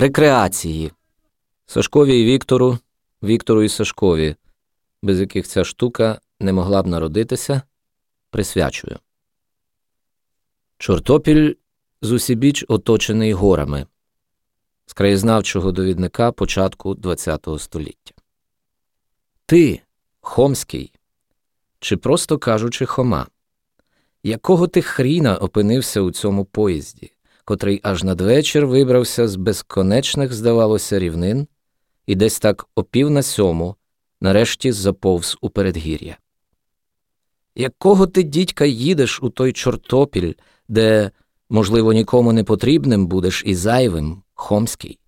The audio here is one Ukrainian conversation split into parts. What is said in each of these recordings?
рекреації. Сашкові і Віктору, Віктору і Сашкові, без яких ця штука не могла б народитися, присвячую. Чортопіль зусібіч оточений горами з краєзнавчого довідника початку ХХ століття. Ти, Хомський, чи просто кажучи, Хома, якого ти хріна опинився у цьому поїзді, котрий аж надвечір вибрався з безконечних, здавалося, рівнин, і десь так опів на сьому, нарешті заповз у передгір'я? Якого ти, дідька, їдеш у той чортопіль, де, можливо, нікому не потрібним будеш і зайвим, Хомський?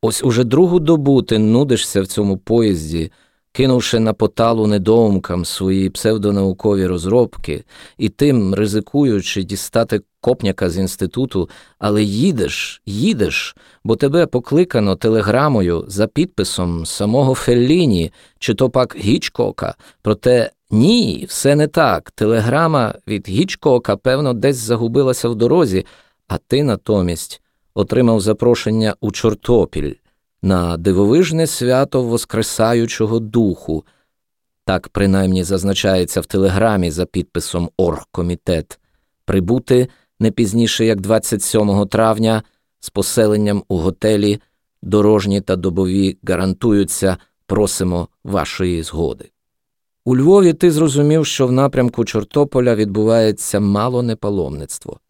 Ось уже другу добу ти нудишся в цьому поїзді кинувши на поталу недоумкам свої псевдонаукові розробки і тим ризикуючи дістати копняка з інституту, але їдеш, їдеш, бо тебе покликано телеграмою за підписом самого Фелліні чи то пак Гічкока. Проте ні, все не так. Телеграма від Гічкока, певно, десь загубилася в дорозі, а ти натомість отримав запрошення у Чортопіль на дивовижне свято Воскресаючого Духу, так принаймні зазначається в телеграмі за підписом Оргкомітет, прибути не пізніше як 27 травня з поселенням у готелі дорожні та добові гарантуються, просимо вашої згоди. У Львові ти зрозумів, що в напрямку Чортополя відбувається мало непаломництво.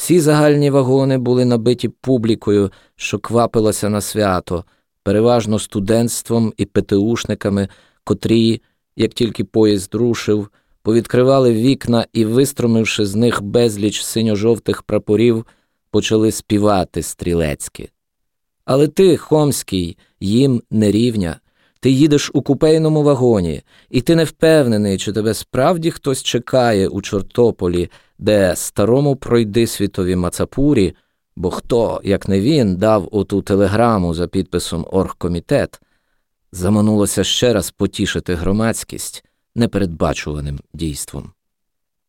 Всі загальні вагони були набиті публікою, що квапилася на свято, переважно студентством і ПТУшниками, котрі, як тільки поїзд рушив, повідкривали вікна і, виструмивши з них безліч синьо-жовтих прапорів, почали співати стрілецьки. Але ти, Хомський, їм не рівня. Ти їдеш у купейному вагоні, і ти не впевнений, чи тебе справді хтось чекає у Чортополі, де старому пройди світові Мацапурі, бо хто, як не він, дав оту телеграму за підписом Оргкомітет, заманулося ще раз потішити громадськість непередбачуваним дійством.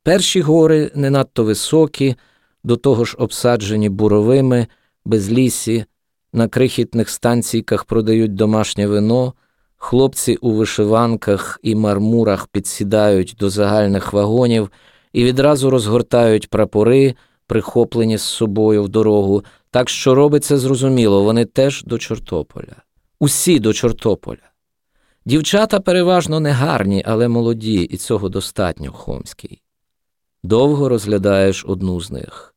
Перші гори не надто високі, до того ж обсаджені буровими, безлісі, на крихітних станційках продають домашнє вино. Хлопці у вишиванках і мармурах підсідають до загальних вагонів і відразу розгортають прапори, прихоплені з собою в дорогу, так що робиться зрозуміло, вони теж до Чортополя. Усі до Чортополя. Дівчата переважно не гарні, але молоді, і цього достатньо, Хомський. Довго розглядаєш одну з них.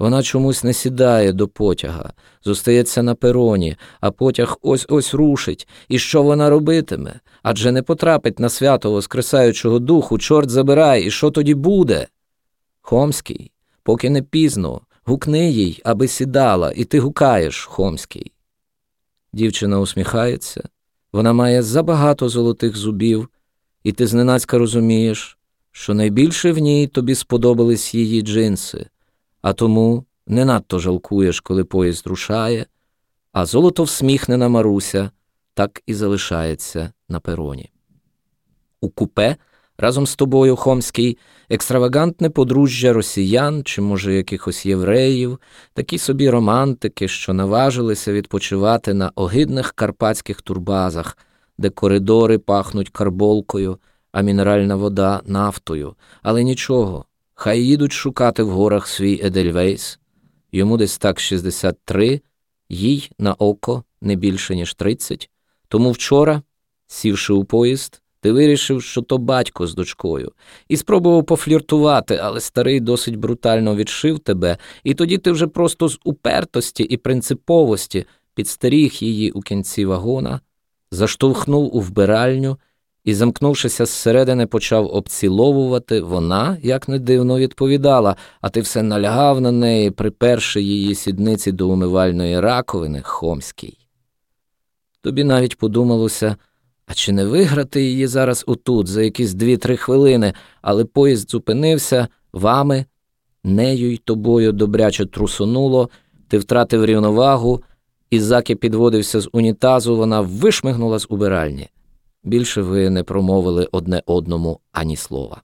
Вона чомусь не сідає до потяга, зостається на пероні, а потяг ось ось рушить. І що вона робитиме? Адже не потрапить на свято Воскресаючого духу, чорт забирай, і що тоді буде? Хомський, поки не пізно, гукни їй, аби сідала, і ти гукаєш, Хомський. Дівчина усміхається, вона має забагато золотих зубів, і ти зненацька розумієш, що найбільше в ній тобі сподобались її джинси а тому не надто жалкуєш, коли поїзд рушає, а золото всміхнена Маруся так і залишається на пероні. У купе разом з тобою, Хомський, екстравагантне подружжя росіян чи, може, якихось євреїв, такі собі романтики, що наважилися відпочивати на огидних карпатських турбазах, де коридори пахнуть карболкою, а мінеральна вода нафтою, але нічого. Хай їдуть шукати в горах свій Едельвейс, йому десь так 63, їй на око не більше, ніж 30. Тому вчора, сівши у поїзд, ти вирішив, що то батько з дочкою, і спробував пофліртувати, але старий досить брутально відшив тебе, і тоді ти вже просто з упертості і принциповості підстеріг її у кінці вагона, заштовхнув у вбиральню і, замкнувшися зсередини, почав обціловувати, вона, як не дивно, відповідала, а ти все налягав на неї, приперши її сідниці до умивальної раковини, Хомський. Тобі навіть подумалося, а чи не виграти її зараз отут, за якісь дві-три хвилини, але поїзд зупинився вами, нею й тобою добряче трусонуло, ти втратив рівновагу, і заки підводився з унітазу, вона вишмигнула з убиральні. Більше ви не промовили одне одному ані слова.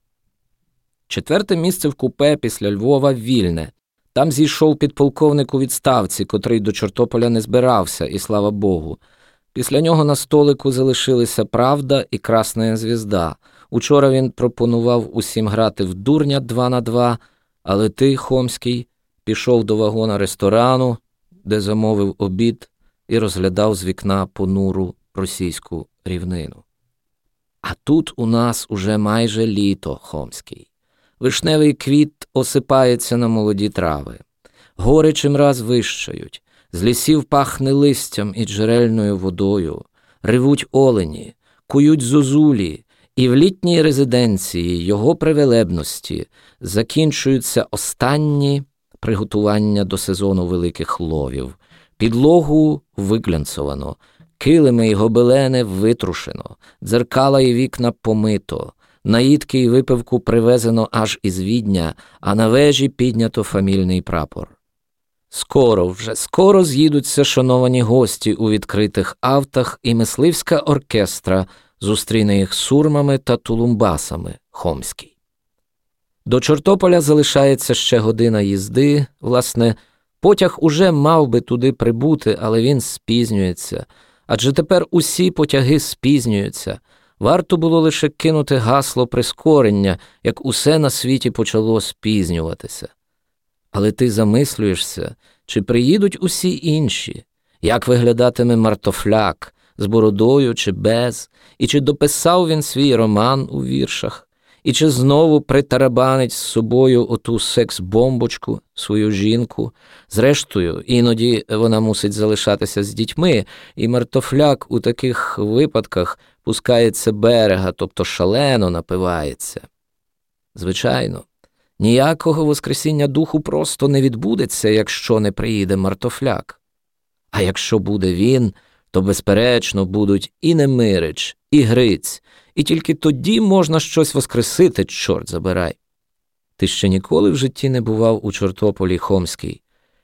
Четверте місце в купе після Львова вільне. Там зійшов підполковник у відставці, котрий до Чортополя не збирався, і слава Богу. Після нього на столику залишилися Правда і Красна Звізда. Учора він пропонував усім грати в дурня два на два, але ти, Хомський, пішов до вагона ресторану, де замовив обід і розглядав з вікна понуру російську рівнину. Тут у нас уже майже літо, Хомський. Вишневий квіт осипається на молоді трави, гори чимраз вищають, з лісів пахне листям і джерельною водою, ривуть олені, кують зозулі, і в літній резиденції його привелебності закінчуються останні приготування до сезону великих ловів, підлогу виглянцовано, килими й гобелени витрушено, дзеркала і вікна помито. Наїдки й випивку привезено аж із відня, а на вежі піднято фамільний прапор. Скоро вже, скоро з'їдуться шановані гості у відкритих автах, і мисливська оркестра зустріне їх сурмами та тулумбасами Хомський. До Чортополя залишається ще година їзди. Власне, потяг уже мав би туди прибути, але він спізнюється. Адже тепер усі потяги спізнюються. Варто було лише кинути гасло прискорення, як усе на світі почало спізнюватися. Але ти замислюєшся, чи приїдуть усі інші, як виглядатиме мартофляк з бородою чи без, і чи дописав він свій роман у віршах, і чи знову притарабанить з собою оту секс-бомбочку, свою жінку. Зрештою, іноді вона мусить залишатися з дітьми, і мартофляк у таких випадках пускається берега, тобто шалено напивається. Звичайно, ніякого Воскресіння духу просто не відбудеться, якщо не приїде мартофляк. А якщо буде він, то, безперечно, будуть і Немирич, і Гриць, і тільки тоді можна щось воскресити, чорт забирай. Ти ще ніколи в житті не бував у Чортополі Хомський,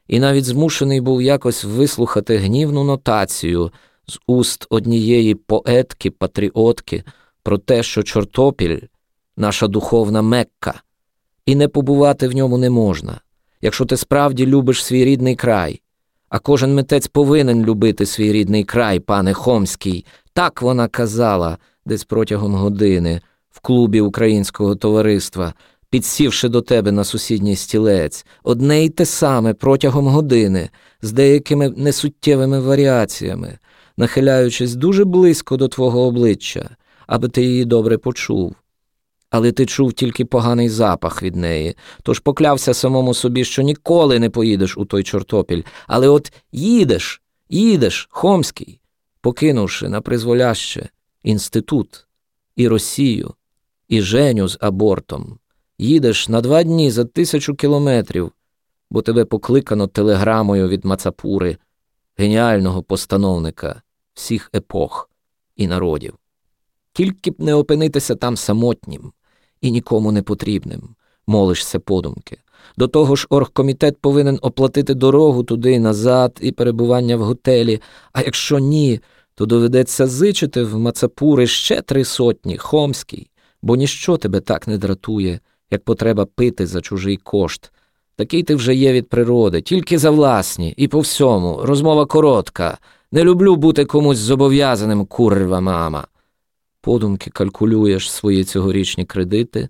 і навіть змушений був якось вислухати гнівну нотацію з уст однієї поетки, патріотки про те, що Чортопіль наша духовна Мекка, і не побувати в ньому не можна, якщо ти справді любиш свій рідний край. А кожен митець повинен любити свій рідний край, пане Хомський. Так вона казала десь протягом години в клубі українського товариства, підсівши до тебе на сусідній стілець, одне й те саме протягом години, з деякими несуттєвими варіаціями, нахиляючись дуже близько до твого обличчя, аби ти її добре почув. Але ти чув тільки поганий запах від неї, тож поклявся самому собі, що ніколи не поїдеш у той чортопіль. Але от їдеш, їдеш, Хомський, покинувши на призволяще інститут, і Росію, і Женю з абортом, їдеш на два дні за тисячу кілометрів, бо тебе покликано телеграмою від Мацапури, геніального постановника всіх епох і народів. Тільки б не опинитися там самотнім і нікому не потрібним, молишся подумки. До того ж, оргкомітет повинен оплатити дорогу туди назад і перебування в готелі, а якщо ні, то доведеться зичити в Мацапури ще три сотні, Хомський, бо ніщо тебе так не дратує, як потреба пити за чужий кошт. Такий ти вже є від природи, тільки за власні, і по всьому. Розмова коротка. Не люблю бути комусь зобов'язаним, курва мама. Подумки калькулюєш свої цьогорічні кредити.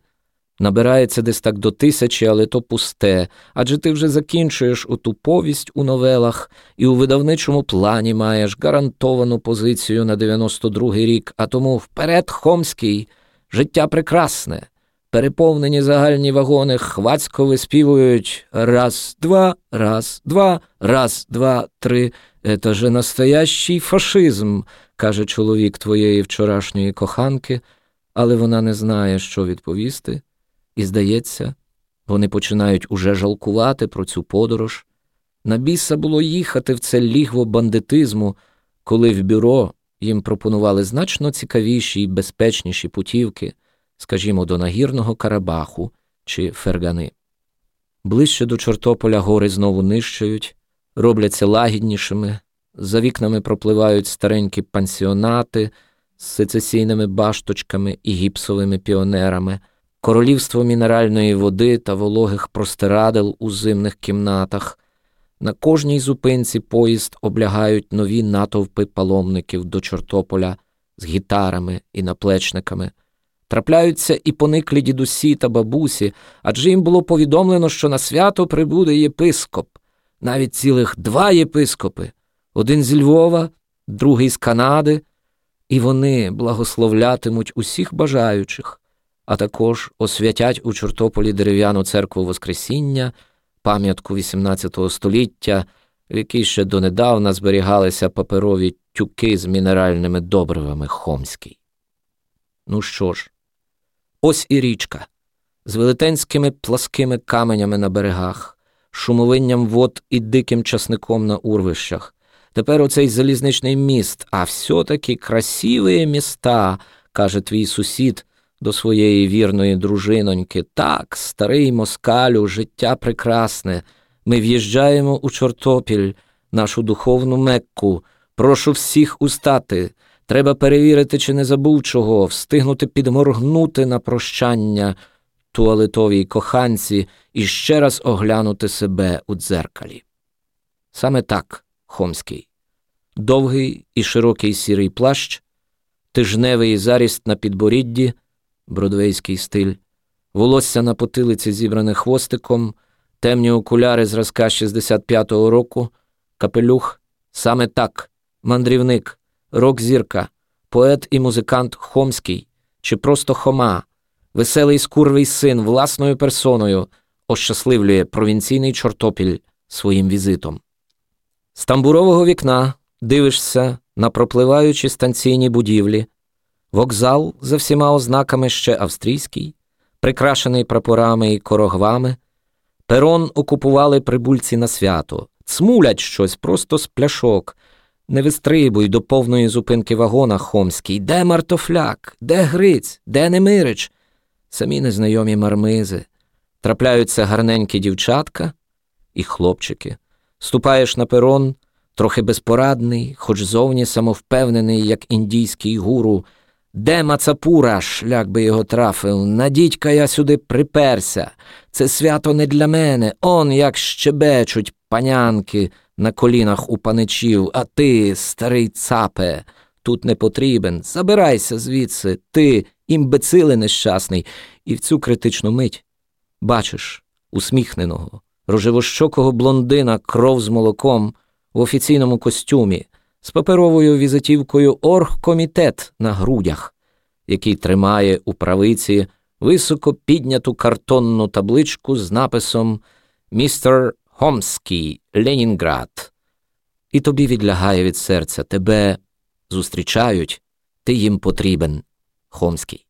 Набирається десь так до тисячі, але то пусте, адже ти вже закінчуєш оту повість у новелах і у видавничому плані маєш гарантовану позицію на 92-й рік, а тому вперед, Хомський, життя прекрасне. Переповнені загальні вагони хвацько виспівують. Раз, два, раз, два, раз, два, три. Це же настоящий фашизм, каже чоловік твоєї вчорашньої коханки, але вона не знає, що відповісти, і, здається, вони починають уже жалкувати про цю подорож. На біса було їхати в це лігво бандитизму, коли в бюро їм пропонували значно цікавіші і безпечніші путівки, скажімо, до нагірного Карабаху чи Фергани. Ближче до Чортополя гори знову нищають, робляться лагіднішими, за вікнами пропливають старенькі пансіонати з сецесійними башточками і гіпсовими піонерами, королівство мінеральної води та вологих простирадел у зимних кімнатах. На кожній зупинці поїзд облягають нові натовпи паломників до Чортополя з гітарами і наплечниками. Трапляються і пониклі дідусі та бабусі, адже їм було повідомлено, що на свято прибуде єпископ, навіть цілих два єпископи один зі Львова, другий з Канади, і вони благословлятимуть усіх бажаючих, а також освятять у Чортополі дерев'яну церкву Воскресіння, пам'ятку XVIII століття, в якій ще донедавна зберігалися паперові тюки з мінеральними добривами Хомський. Ну що ж, ось і річка з велетенськими пласкими каменями на берегах, шумовинням вод і диким часником на урвищах. Тепер оцей залізничний міст, а все-таки красиві міста, каже твій сусід до своєї вірної дружиноньки. Так, старий москалю, життя прекрасне. Ми в'їжджаємо у Чортопіль, нашу духовну мекку. Прошу всіх устати. Треба перевірити, чи не забув чого, встигнути підморгнути на прощання туалетовій коханці і ще раз оглянути себе у дзеркалі. Саме так. Хомський. Довгий і широкий сірий плащ, тижневий заріст на підборідді, бродвейський стиль, волосся на потилиці зібране хвостиком, темні окуляри зразка 65-го року, капелюх, саме так, мандрівник, рок-зірка, поет і музикант Хомський, чи просто Хома, веселий скурвий син власною персоною ощасливлює провінційний Чортопіль своїм візитом. З тамбурового вікна дивишся на пропливаючі станційні будівлі, вокзал за всіма ознаками ще австрійський, прикрашений прапорами і корогвами, перон окупували прибульці на свято, цмулять щось просто з пляшок. Не вистрибуй до повної зупинки вагона Хомський. Де Мартофляк? Де Гриць? Де Немирич? Самі незнайомі мармизи. Трапляються гарненькі дівчатка і хлопчики. Ступаєш на перон, трохи безпорадний, хоч зовні самовпевнений, як індійський гуру. Де Мацапура, шлях би його трафив, на дідька я сюди приперся. Це свято не для мене, он як щебечуть панянки на колінах у паничів, а ти, старий цапе, тут не потрібен. Забирайся звідси, ти, імбецили нещасний, і в цю критичну мить бачиш усміхненого рожевощокого блондина кров з молоком в офіційному костюмі, з паперовою візитівкою оргкомітет на грудях, який тримає у правиці високо підняту картонну табличку з написом Містер Хомський, Ленінград. І тобі відлягає від серця тебе зустрічають, ти їм потрібен, Хомський.